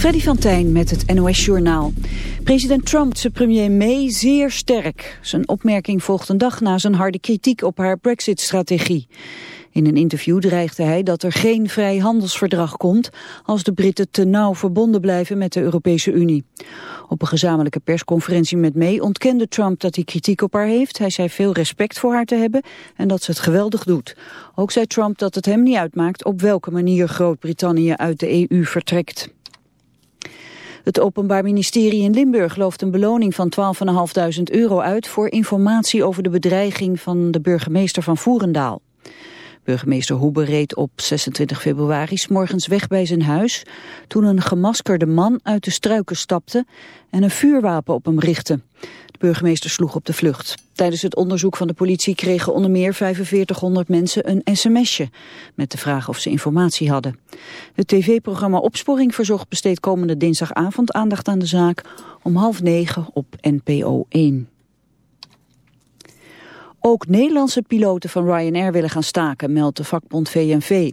Freddy van Tijn met het NOS-journaal. President Trump, zijn premier May, zeer sterk. Zijn opmerking volgt een dag na zijn harde kritiek op haar brexit-strategie. In een interview dreigde hij dat er geen vrijhandelsverdrag komt als de Britten te nauw verbonden blijven met de Europese Unie. Op een gezamenlijke persconferentie met May ontkende Trump dat hij kritiek op haar heeft. Hij zei veel respect voor haar te hebben en dat ze het geweldig doet. Ook zei Trump dat het hem niet uitmaakt op welke manier Groot-Brittannië uit de EU vertrekt. Het Openbaar Ministerie in Limburg looft een beloning van 12.500 euro uit voor informatie over de bedreiging van de burgemeester van Voerendaal. Burgemeester Hoebe reed op 26 februari s morgens weg bij zijn huis... toen een gemaskerde man uit de struiken stapte en een vuurwapen op hem richtte. Burgemeester sloeg op de vlucht. Tijdens het onderzoek van de politie kregen onder meer 4500 mensen een sms'je... met de vraag of ze informatie hadden. Het tv-programma Opsporing Verzocht besteedt komende dinsdagavond aandacht aan de zaak... om half negen op NPO 1. Ook Nederlandse piloten van Ryanair willen gaan staken, meldt de vakbond VNV.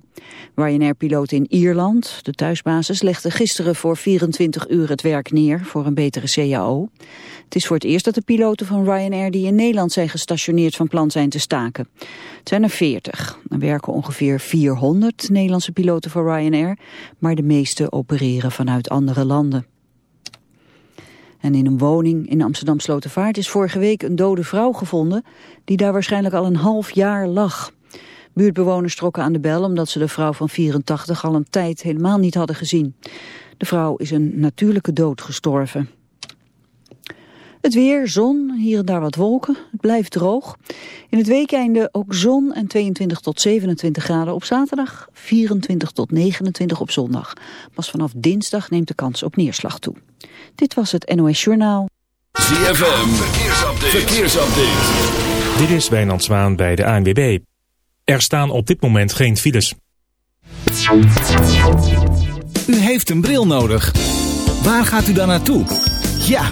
Ryanair-piloten in Ierland, de thuisbasis, legden gisteren voor 24 uur het werk neer voor een betere CAO. Het is voor het eerst dat de piloten van Ryanair die in Nederland zijn gestationeerd van plan zijn te staken. Het zijn er 40. Er werken ongeveer 400 Nederlandse piloten voor Ryanair, maar de meeste opereren vanuit andere landen. En in een woning in Amsterdam Slotervaart is vorige week een dode vrouw gevonden die daar waarschijnlijk al een half jaar lag. Buurtbewoners trokken aan de bel omdat ze de vrouw van 84 al een tijd helemaal niet hadden gezien. De vrouw is een natuurlijke dood gestorven. Het weer, zon, hier en daar wat wolken. Het blijft droog. In het weekende ook zon en 22 tot 27 graden op zaterdag. 24 tot 29 op zondag. Pas vanaf dinsdag neemt de kans op neerslag toe. Dit was het NOS Journaal. ZFM, verkeersupdate. verkeersupdate. Dit is Wijnand Zwaan bij de ANWB. Er staan op dit moment geen files. U heeft een bril nodig. Waar gaat u dan naartoe? Ja,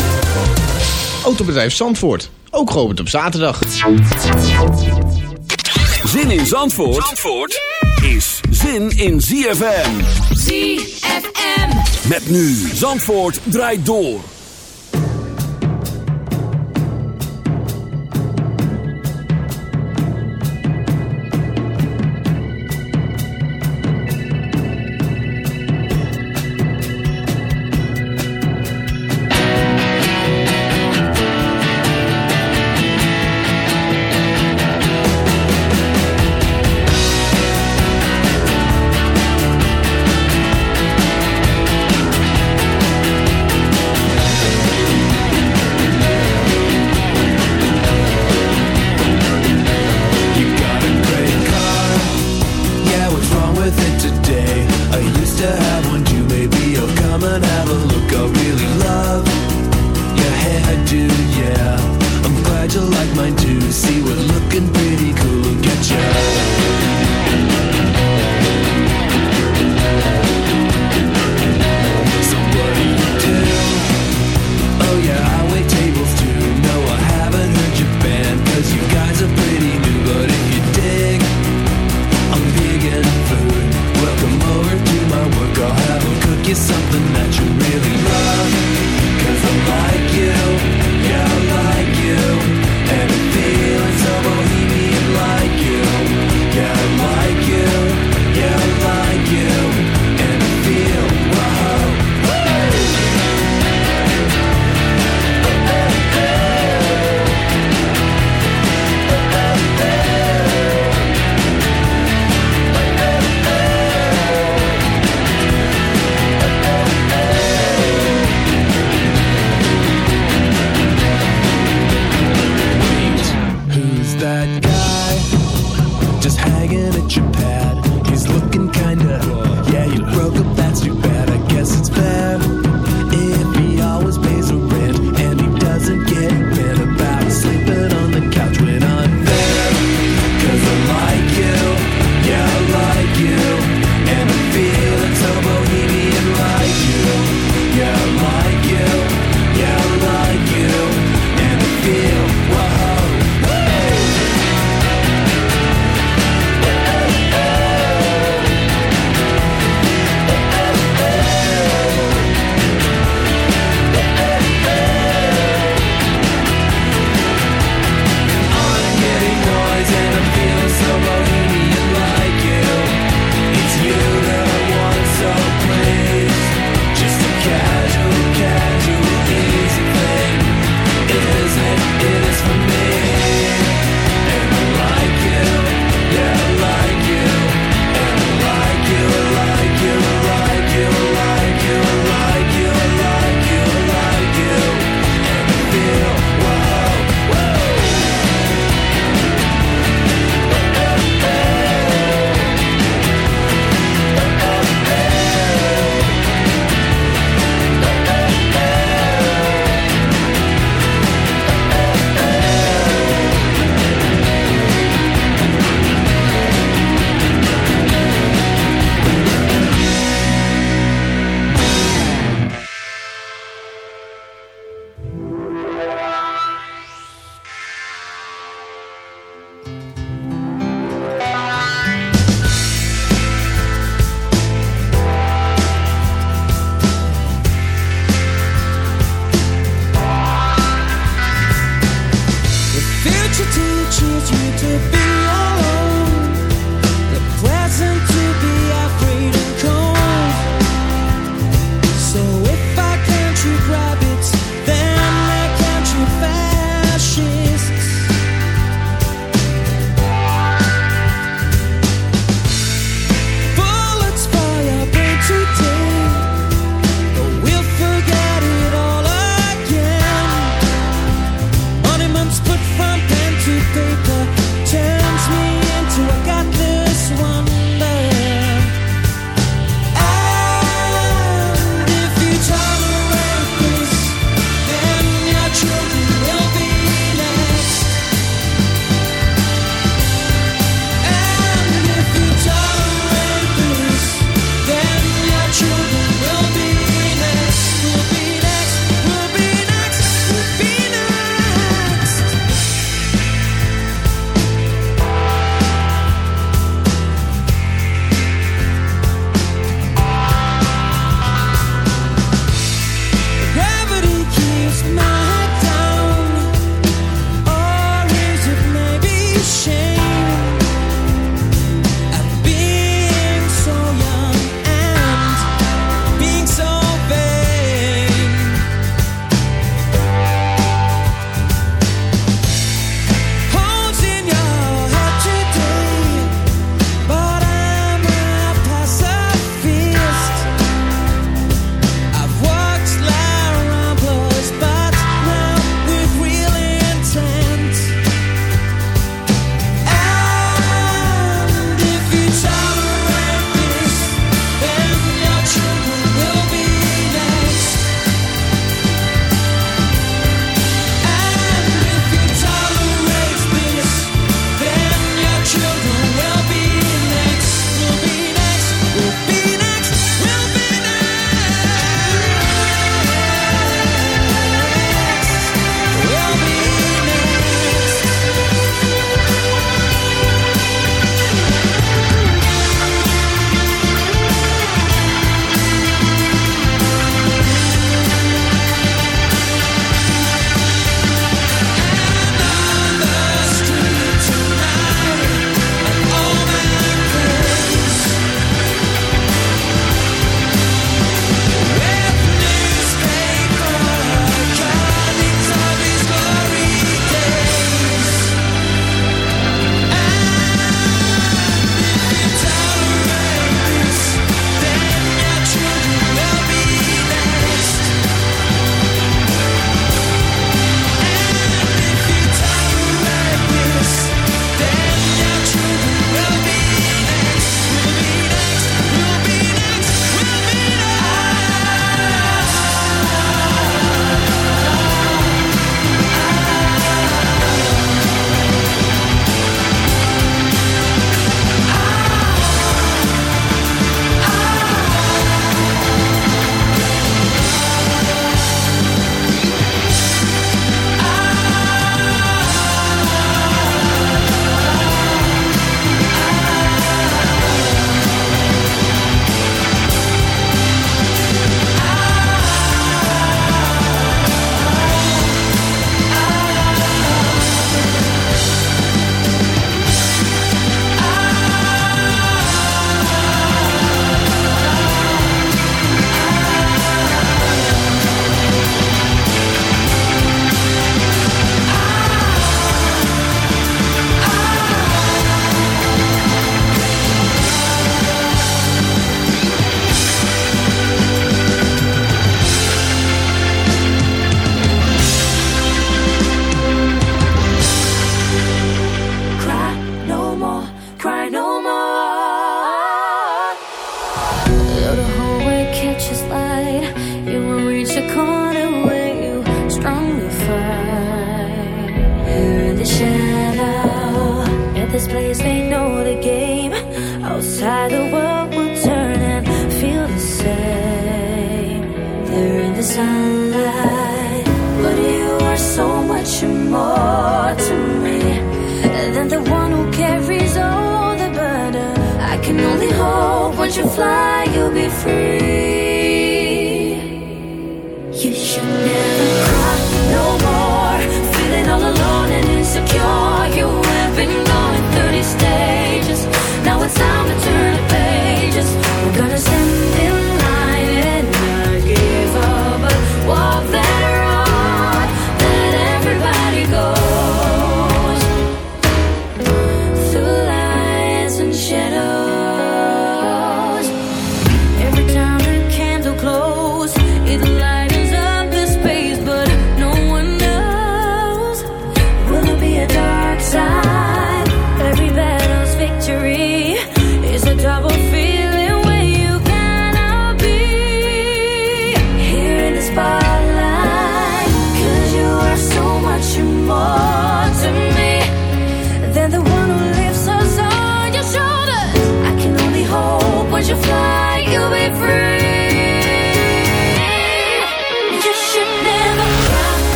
Autobedrijf Zandvoort, ook geopend op zaterdag. Zin in Zandvoort, Zandvoort is zin in ZFM. ZFM. Met nu Zandvoort draait door.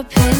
up in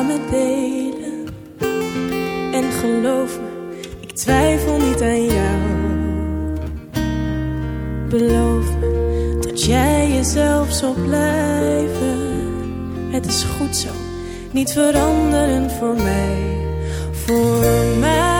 samen delen. En geloof me, ik twijfel niet aan jou. Beloof me dat jij jezelf zal blijven. Het is goed zo, niet veranderen voor mij. Voor mij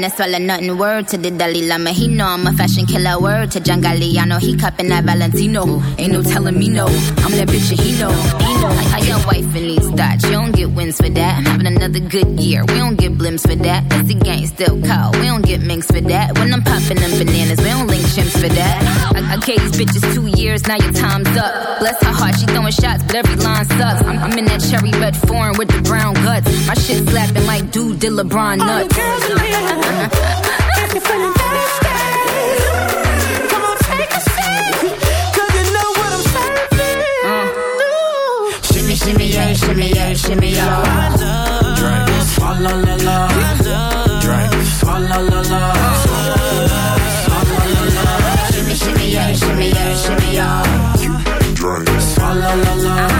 no swallow nothing. Word to the Dalai Lama, he know I'm a fashion killer. Word to John Galliano, he cupping that Valentino. Ain't no telling me no, I'm that bitch and he know. He know. How your wife in these thoughts, you don't get wins for that. Another good year, we don't get blimps for that. It's the gang still call, we don't get minks for that. When I'm popping them bananas, we don't link chimps for that. I, I gave these bitches two years, now your time's up. Bless her heart, she throwing shots, but every line sucks. I'm, I'm in that cherry red foreign with the brown guts. My shit slapping like dude did LeBron All you nuts. girls in here, if you're feeling thirsty, come on, take a sip, 'cause you know what I'm serving. Ooh. Shimmy, shimmy, yeah, shimmy, yeah, shimmy, yeah. Drink, swalla la la. Drink, swalla la la. La la. Shimmy, shimmy, yeah, shimmy, yeah, shimmy, yeah. Drink, swalla la la. Drink,